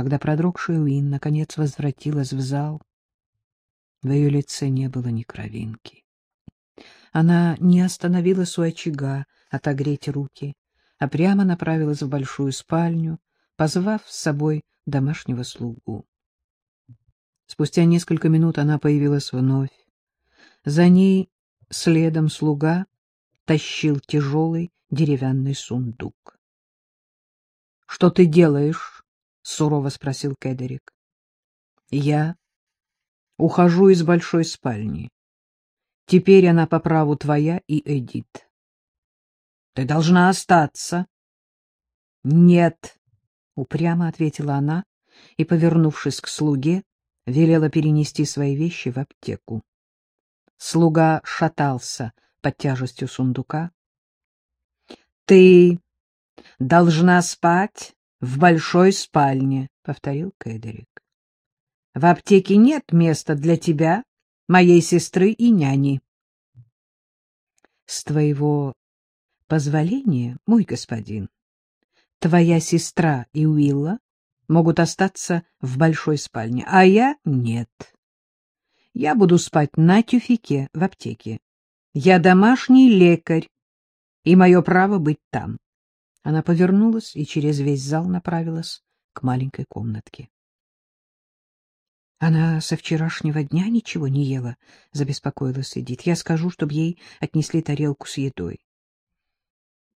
Когда продрогшая Уин наконец возвратилась в зал, в ее лице не было ни кровинки. Она не остановилась у очага отогреть руки, а прямо направилась в большую спальню, позвав с собой домашнего слугу. Спустя несколько минут она появилась вновь. За ней следом слуга тащил тяжелый деревянный сундук. — Что ты делаешь? — сурово спросил Кедерик. — Я ухожу из большой спальни. Теперь она по праву твоя и Эдит. — Ты должна остаться. — Нет, — упрямо ответила она и, повернувшись к слуге, велела перенести свои вещи в аптеку. Слуга шатался под тяжестью сундука. — Ты должна спать в большой спальне, — повторил Кедерик. — В аптеке нет места для тебя, моей сестры и няни. — С твоего позволения, мой господин, твоя сестра и Уилла могут остаться в большой спальне, а я — нет. Я буду спать на тюфике в аптеке. Я домашний лекарь, и мое право быть там. Она повернулась и через весь зал направилась к маленькой комнатке. Она со вчерашнего дня ничего не ела, — забеспокоилась Эдит. Я скажу, чтобы ей отнесли тарелку с едой.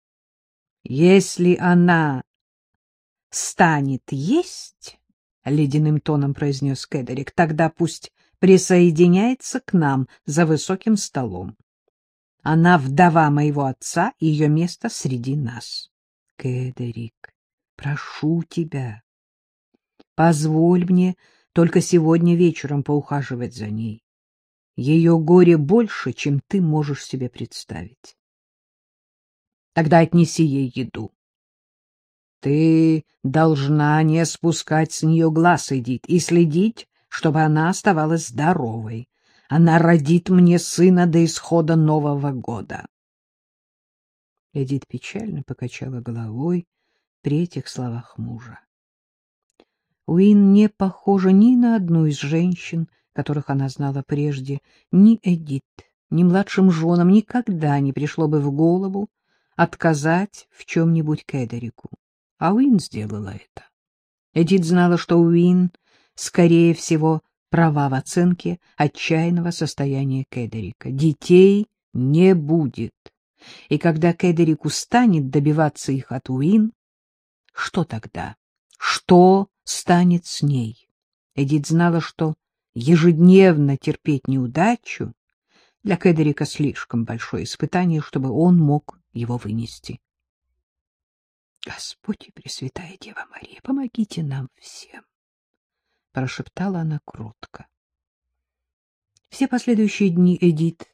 — Если она станет есть, — ледяным тоном произнес Кедерик, — тогда пусть присоединяется к нам за высоким столом. Она вдова моего отца, ее место среди нас. Кедерик, прошу тебя, позволь мне только сегодня вечером поухаживать за ней. Ее горе больше, чем ты можешь себе представить. Тогда отнеси ей еду. Ты должна не спускать с нее глаз, Эдит, и следить, чтобы она оставалась здоровой. Она родит мне сына до исхода Нового года. Эдит печально покачала головой при этих словах мужа. Уин не похожа ни на одну из женщин, которых она знала прежде, ни Эдит, ни младшим женам никогда не пришло бы в голову отказать в чем-нибудь Кедерику. А Уин сделала это. Эдит знала, что Уин, скорее всего, права в оценке отчаянного состояния Кедерика. Детей не будет. И когда Кедерик устанет добиваться их от Уин, что тогда? Что станет с ней? Эдит знала, что ежедневно терпеть неудачу для Кедерика слишком большое испытание, чтобы он мог его вынести. Господи, Пресвятая Дева Мария, помогите нам всем! — прошептала она кротко. Все последующие дни Эдит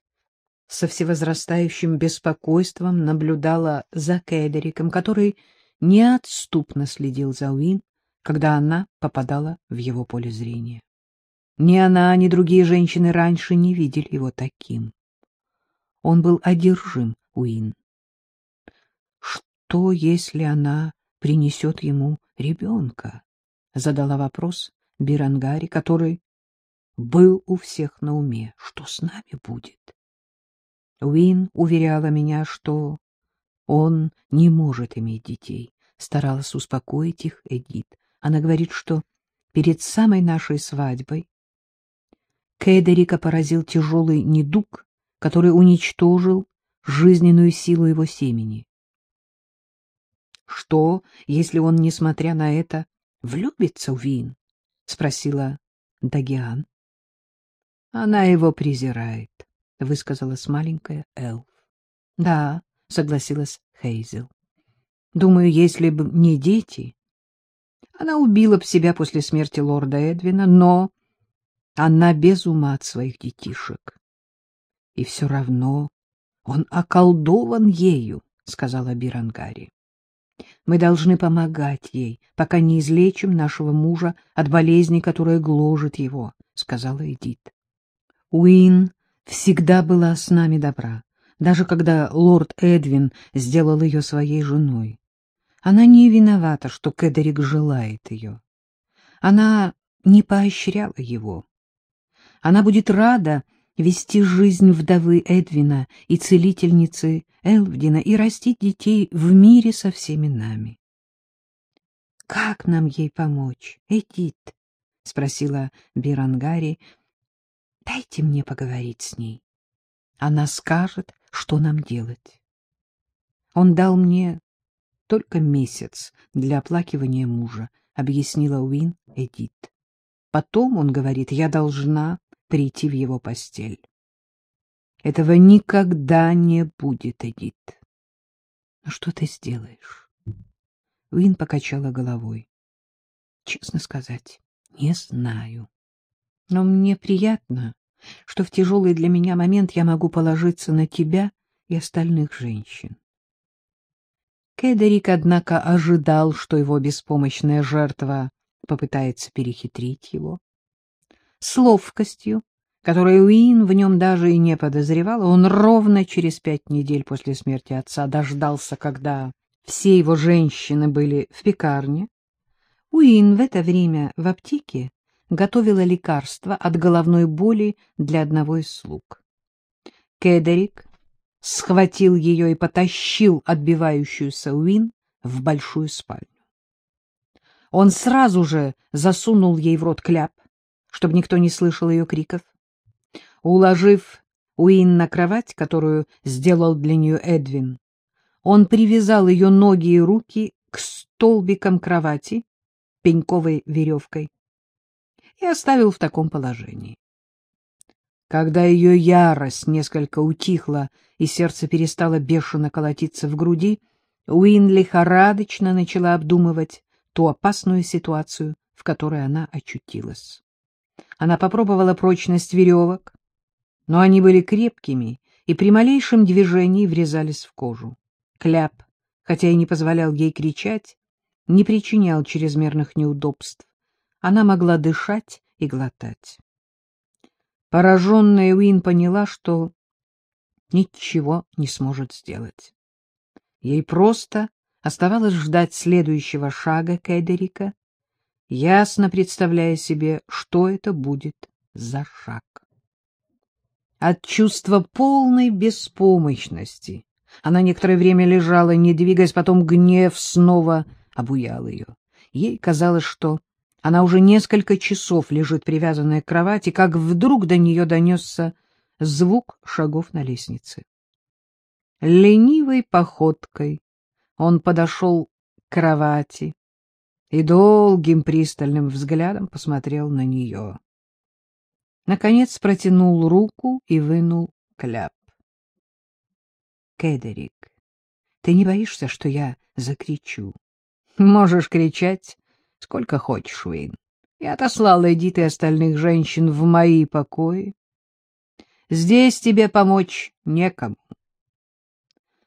со всевозрастающим беспокойством наблюдала за Кедериком, который неотступно следил за Уин, когда она попадала в его поле зрения. Ни она, ни другие женщины раньше не видели его таким. Он был одержим Уин. Что, если она принесет ему ребенка? Задала вопрос Бирангари, который был у всех на уме. Что с нами будет? Уин уверяла меня, что он не может иметь детей. Старалась успокоить их Эдит. Она говорит, что перед самой нашей свадьбой Кедерика поразил тяжелый недуг, который уничтожил жизненную силу его семени. Что, если он, несмотря на это, влюбится в Вин? — спросила Дагиан. — Она его презирает, — высказалась маленькая Элф. — Да, — согласилась Хейзел. — Думаю, если бы не дети... Она убила б себя после смерти лорда Эдвина, но она без ума от своих детишек. И все равно он околдован ею, — сказала Бирангари. Мы должны помогать ей, пока не излечим нашего мужа от болезни, которая гложет его, — сказала Эдит. Уин всегда была с нами добра, даже когда лорд Эдвин сделал ее своей женой. Она не виновата, что Кедерик желает ее. Она не поощряла его. Она будет рада вести жизнь вдовы Эдвина и целительницы Элвдина и растить детей в мире со всеми нами. — Как нам ей помочь, Эдит? — спросила Бирангари. — Дайте мне поговорить с ней. Она скажет, что нам делать. Он дал мне только месяц для оплакивания мужа, — объяснила Уин Эдит. Потом, он говорит, я должна прийти в его постель. Этого никогда не будет, Эдит. Ну что ты сделаешь? Уин покачала головой. Честно сказать, не знаю. Но мне приятно, что в тяжелый для меня момент я могу положиться на тебя и остальных женщин. Кедерик, однако, ожидал, что его беспомощная жертва попытается перехитрить его. С ловкостью, которой Уин в нем даже и не подозревала, он ровно через пять недель после смерти отца дождался, когда все его женщины были в пекарне. Уин в это время в аптеке готовила лекарство от головной боли для одного из слуг. Кедерик схватил ее и потащил отбивающуюся Уин в большую спальню. Он сразу же засунул ей в рот кляп, чтобы никто не слышал ее криков. Уложив Уин на кровать, которую сделал для нее Эдвин, он привязал ее ноги и руки к столбикам кровати пеньковой веревкой и оставил в таком положении. Когда ее ярость несколько утихла и сердце перестало бешено колотиться в груди, Уин лихорадочно начала обдумывать ту опасную ситуацию, в которой она очутилась. Она попробовала прочность веревок, но они были крепкими и при малейшем движении врезались в кожу. Кляп, хотя и не позволял ей кричать, не причинял чрезмерных неудобств. Она могла дышать и глотать. Пораженная Уин поняла, что ничего не сможет сделать. Ей просто оставалось ждать следующего шага Кедерика, ясно представляя себе, что это будет за шаг. От чувства полной беспомощности она некоторое время лежала, не двигаясь, потом гнев снова обуял ее. Ей казалось, что она уже несколько часов лежит привязанная к кровати, как вдруг до нее донесся звук шагов на лестнице. Ленивой походкой он подошел к кровати и долгим пристальным взглядом посмотрел на нее. Наконец протянул руку и вынул кляп. — Кедерик, ты не боишься, что я закричу? — Можешь кричать сколько хочешь, Уин. Я отослал Эдит и остальных женщин в мои покои. Здесь тебе помочь некому.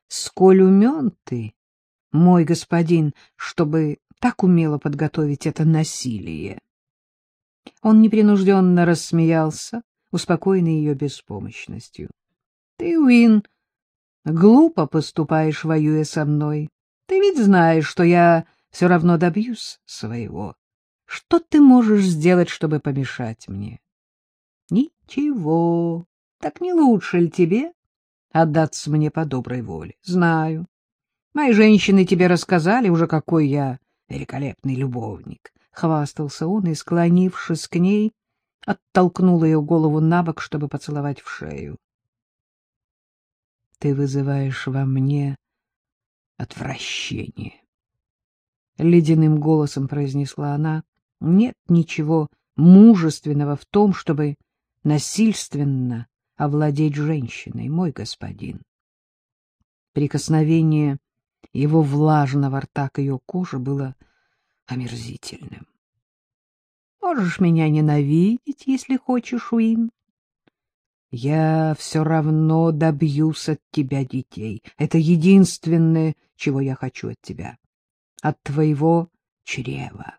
Сколь умен ты, мой господин, чтобы так умело подготовить это насилие. Он непринужденно рассмеялся, успокоенный ее беспомощностью. — Ты, Уин, глупо поступаешь, воюя со мной. Ты ведь знаешь, что я все равно добьюсь своего. Что ты можешь сделать, чтобы помешать мне? Ничего. Так не лучше ли тебе отдаться мне по доброй воле? Знаю. Мои женщины тебе рассказали уже, какой я великолепный любовник. Хвастался он и, склонившись к ней, оттолкнул ее голову на бок, чтобы поцеловать в шею. Ты вызываешь во мне отвращение. — ледяным голосом произнесла она, — нет ничего мужественного в том, чтобы насильственно овладеть женщиной, мой господин. Прикосновение его влажного рта к ее коже было омерзительным. Можешь меня ненавидеть, если хочешь, Уин. Я все равно добьюсь от тебя детей. Это единственное, чего я хочу от тебя от твоего чрева.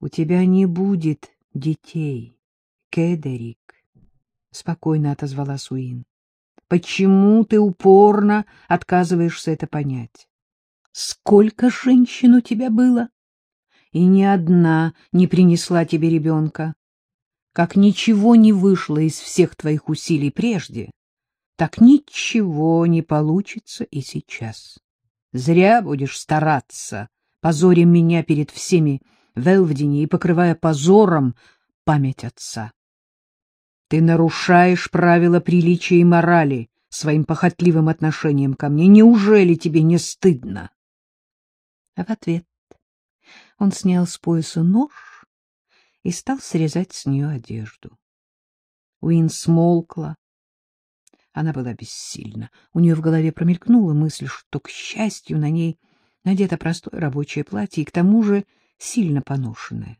У тебя не будет детей, Кедерик, — спокойно отозвала Суин. Почему ты упорно отказываешься это понять? Сколько женщин у тебя было? и ни одна не принесла тебе ребенка. Как ничего не вышло из всех твоих усилий прежде, так ничего не получится и сейчас. Зря будешь стараться, позоря меня перед всеми в Элвдине и покрывая позором память отца. Ты нарушаешь правила приличия и морали своим похотливым отношением ко мне. Неужели тебе не стыдно? А в ответ он снял с пояса нож и стал срезать с нее одежду. Уин смолкла. Она была бессильна. У нее в голове промелькнула мысль, что, к счастью, на ней надето простое рабочее платье и, к тому же, сильно поношенное.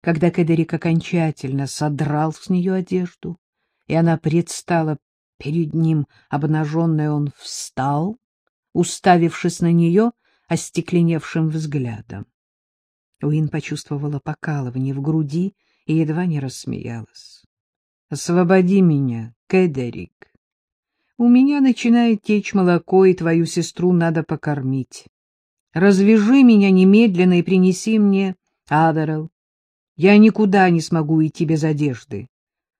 Когда Кедерик окончательно содрал с нее одежду, и она предстала перед ним обнаженной, он встал, уставившись на нее остекленевшим взглядом. Уин почувствовала покалывание в груди и едва не рассмеялась. — Освободи меня, Кедерик. У меня начинает течь молоко, и твою сестру надо покормить. Развяжи меня немедленно и принеси мне Аверел. Я никуда не смогу идти без одежды,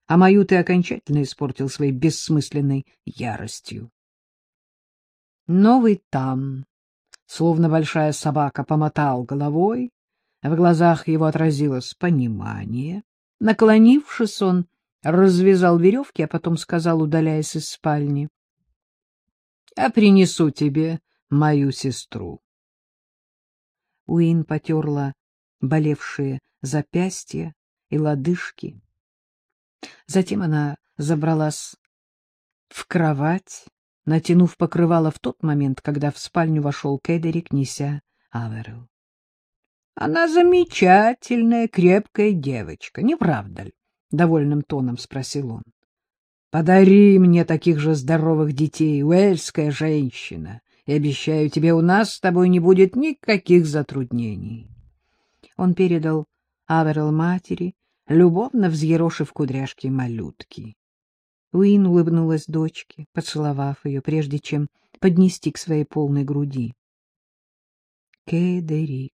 а мою ты окончательно испортил своей бессмысленной яростью. Новый там, словно большая собака, помотал головой, в глазах его отразилось понимание. Наклонившись, он развязал веревки, а потом сказал, удаляясь из спальни, — Я принесу тебе мою сестру. Уин потерла болевшие запястья и лодыжки. Затем она забралась в кровать, натянув покрывало в тот момент, когда в спальню вошел Кедерик, неся Аверел. — Она замечательная, крепкая девочка, не правда ли? — довольным тоном спросил он. — Подари мне таких же здоровых детей, уэльская женщина, и обещаю тебе, у нас с тобой не будет никаких затруднений. Он передал Аверел матери, любовно взъерошив кудряшки малютки. Уин улыбнулась дочке, поцеловав ее, прежде чем поднести к своей полной груди. — Кедерик,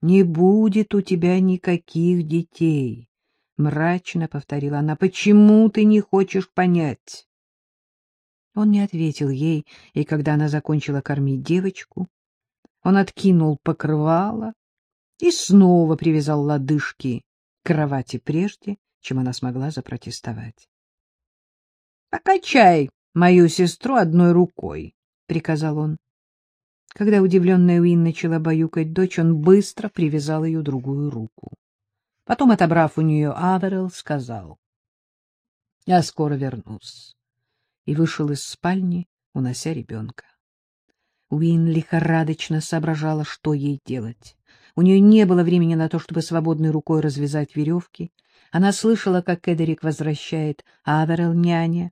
не будет у тебя никаких детей, — мрачно повторила она. — Почему ты не хочешь понять? Он не ответил ей, и когда она закончила кормить девочку, он откинул покрывало и снова привязал лодыжки к кровати прежде, чем она смогла запротестовать. — Покачай мою сестру одной рукой, — приказал он. Когда удивленная Уин начала баюкать дочь, он быстро привязал ее другую руку. Потом, отобрав у нее Аверел, сказал, — Я скоро вернусь, и вышел из спальни, унося ребенка. Уин лихорадочно соображала, что ей делать. У нее не было времени на то, чтобы свободной рукой развязать веревки. Она слышала, как Кедерик возвращает Аверел няня.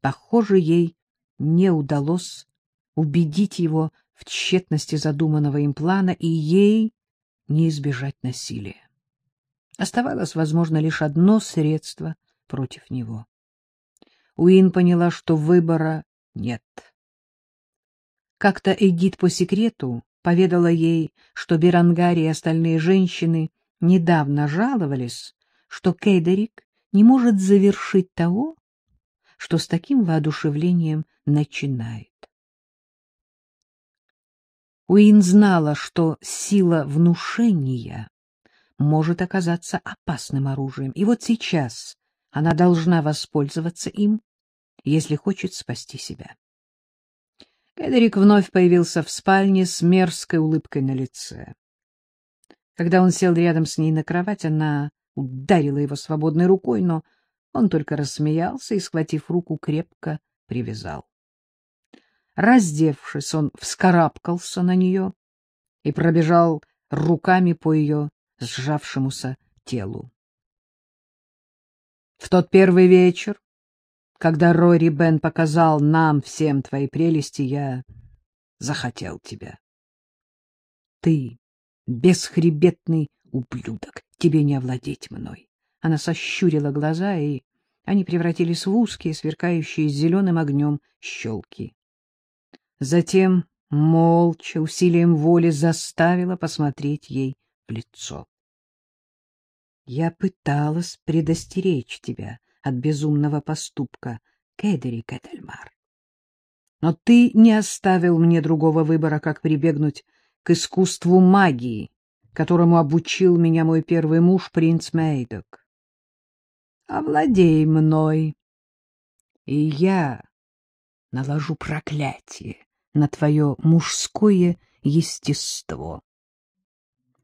Похоже, ей не удалось убедить его в тщетности задуманного им плана, и ей не избежать насилия. Оставалось, возможно, лишь одно средство против него. Уин поняла, что выбора нет. Как-то Эдит по секрету поведала ей, что Берангари и остальные женщины недавно жаловались, что Кейдерик не может завершить того, что с таким воодушевлением начинает. Уин знала, что сила внушения может оказаться опасным оружием, и вот сейчас она должна воспользоваться им, если хочет спасти себя. Кедерик вновь появился в спальне с мерзкой улыбкой на лице. Когда он сел рядом с ней на кровать, она ударила его свободной рукой, но он только рассмеялся и, схватив руку, крепко привязал. Раздевшись, он вскарабкался на нее и пробежал руками по ее сжавшемуся телу. В тот первый вечер когда Рори Бен показал нам всем твои прелести, я захотел тебя. Ты бесхребетный ублюдок, тебе не овладеть мной. Она сощурила глаза, и они превратились в узкие, сверкающие зеленым огнем щелки. Затем молча, усилием воли заставила посмотреть ей в лицо. Я пыталась предостеречь тебя от безумного поступка, Кедери Кетельмар. Но ты не оставил мне другого выбора, как прибегнуть к искусству магии, которому обучил меня мой первый муж, принц Мейдок. Овладей мной, и я наложу проклятие на твое мужское естество.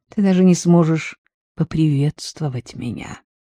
Ты даже не сможешь поприветствовать меня.